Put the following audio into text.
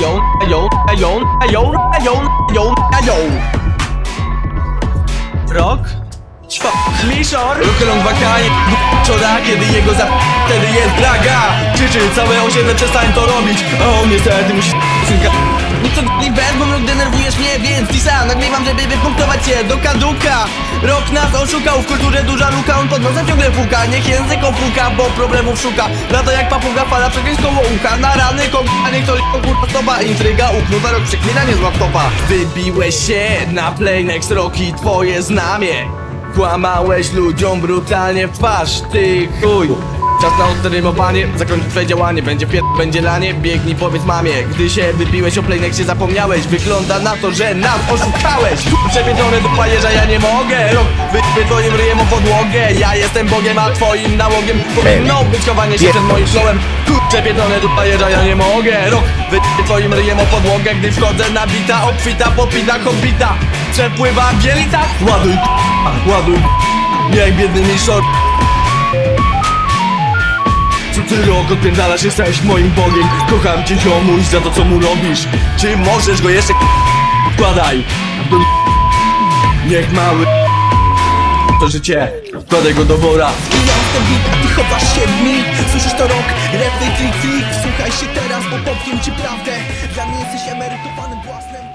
ją, ją, ją, ją, ją, ją, ją. Rok? Ćwa, Miszor Rokelong wakanie, czora, kiedy jego za... Wtedy jest draga Krzyczy całe osiedle, przestań to robić O, niestety musi synka No to nie bo denerwujesz mnie, więc Tisa Nagrywam, żeby wypunktować cię do kaduka Rok nas oszukał, w kulturze duża luka On pod nosem ciągle puka, niech język opuka Bo problemów szuka, lata jak papuga Fala przekleństw koło ucha, na rany koga Niech to kurwa stopa, intryga uknuta Rok przeklina, nie zła topa Wybiłeś się na Playnex Roki twoje znamie. Kłamałeś ludziom brutalnie w twarz, ty chuj Czas na ostre rymowanie, zakończyć twoje działanie Będzie pier... będzie lanie, biegnij powiedz mamie Gdy się wybiłeś o Playnexie zapomniałeś. Wygląda na to, że nas oszukałeś. Przepiętone do pajerza, ja nie mogę. Rok wypy twoim ryjem o podłogę. Ja jestem Bogiem, a twoim nałogiem Powinno być chowanie się przed moim flowem Przepiętone do pajerza, ja nie mogę. Rok wypy twoim ryjem o podłogę. Gdy wchodzę na bita, obfita, popita, kobita Przepływa bielita. Ładuj, ładuj Niech biedny miszor co rok odpiędalasz, jesteś moim bogiem. Kocham cię ziomuś za to co mu robisz. Czy możesz go jeszcze wkładaj? Do Niech mały to życie Wkładaj go do wora. Wbijam w ten beat, ty chowasz się w mit. Słyszysz to rok, reflej, trik, trik Słuchaj się teraz, bo powiem ci prawdę. Dla mnie jesteś emerytowanym własnym